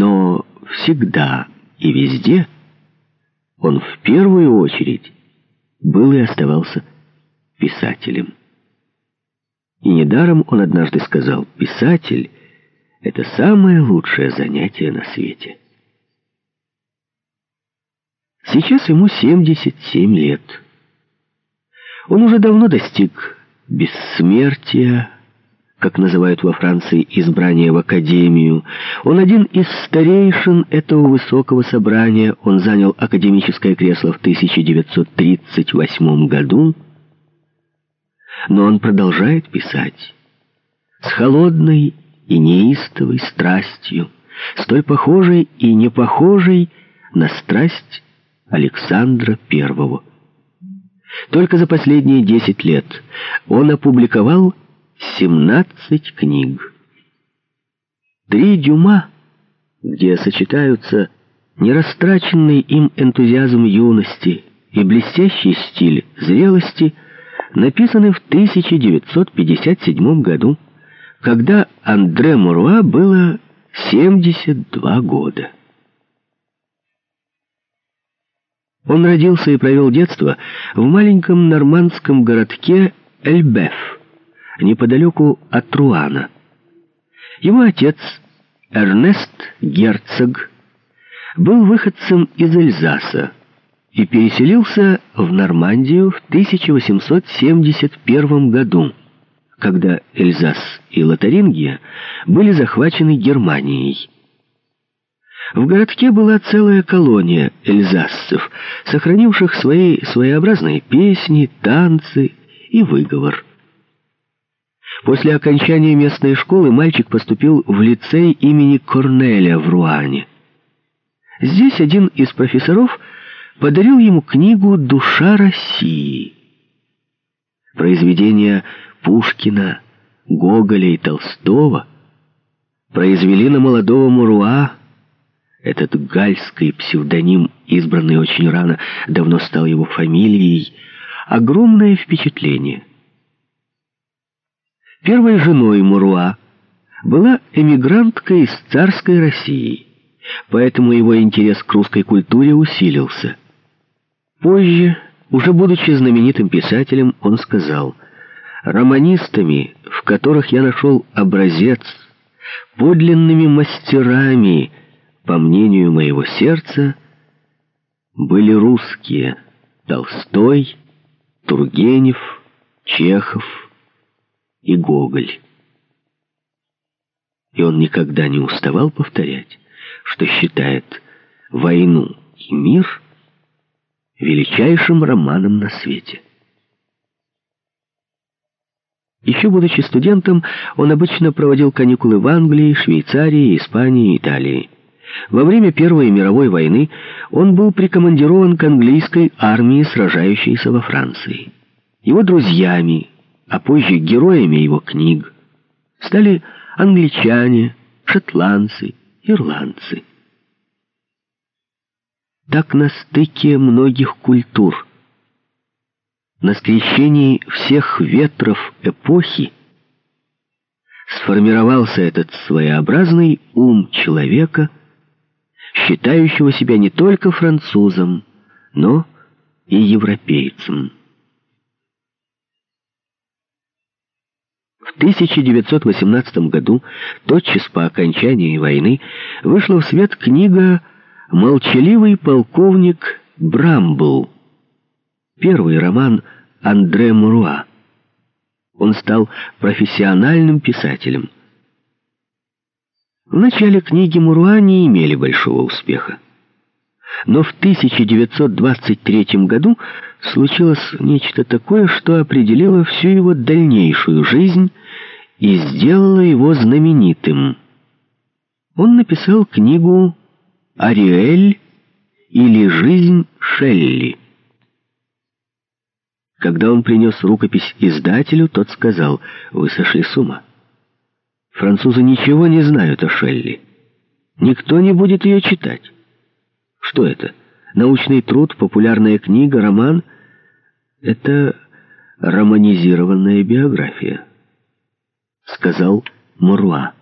Но всегда и везде он в первую очередь был и оставался писателем. И недаром он однажды сказал, «Писатель — это самое лучшее занятие на свете». Сейчас ему 77 лет. Он уже давно достиг бессмертия, как называют во Франции избрание в академию. Он один из старейшин этого высокого собрания. Он занял академическое кресло в 1938 году. Но он продолжает писать с холодной и неистовой страстью, столь похожей и не похожей на страсть Александра I. Только за последние 10 лет он опубликовал 17 книг. Три дюма, где сочетаются нерастраченный им энтузиазм юности и блестящий стиль зрелости, написаны в 1957 году, когда Андре Муруа было 72 года. Он родился и провел детство в маленьком нормандском городке Эльбеф, неподалеку от Руана. Его отец, Эрнест Герцог, был выходцем из Эльзаса и переселился в Нормандию в 1871 году, когда Эльзас и Лотарингия были захвачены Германией. В городке была целая колония эльзасцев, сохранивших свои своеобразные песни, танцы и выговор. После окончания местной школы мальчик поступил в лицей имени Корнеля в Руане. Здесь один из профессоров подарил ему книгу «Душа России». Произведения Пушкина, Гоголя и Толстого произвели на молодого Муруа этот гальский псевдоним, избранный очень рано, давно стал его фамилией, огромное впечатление – Первой женой Муруа была эмигрантка из царской России, поэтому его интерес к русской культуре усилился. Позже, уже будучи знаменитым писателем, он сказал, «Романистами, в которых я нашел образец, подлинными мастерами, по мнению моего сердца, были русские Толстой, Тургенев, Чехов, и Гоголь. И он никогда не уставал повторять, что считает «Войну и мир» величайшим романом на свете. Еще будучи студентом, он обычно проводил каникулы в Англии, Швейцарии, Испании Италии. Во время Первой мировой войны он был прикомандирован к английской армии, сражающейся во Франции. Его друзьями а позже героями его книг стали англичане, шотландцы, ирландцы. Так на стыке многих культур, на скрещении всех ветров эпохи сформировался этот своеобразный ум человека, считающего себя не только французом, но и европейцем. В 1918 году, тотчас по окончании войны, вышла в свет книга «Молчаливый полковник Брамбл», первый роман Андре Муруа. Он стал профессиональным писателем. В начале книги Муруа не имели большого успеха. Но в 1923 году случилось нечто такое, что определило всю его дальнейшую жизнь и сделало его знаменитым. Он написал книгу «Ариэль» или «Жизнь Шелли». Когда он принес рукопись издателю, тот сказал, «Вы сошли с ума. Французы ничего не знают о Шелли. Никто не будет ее читать». Что это? Научный труд, популярная книга, роман? Это романизированная биография, сказал Муруа.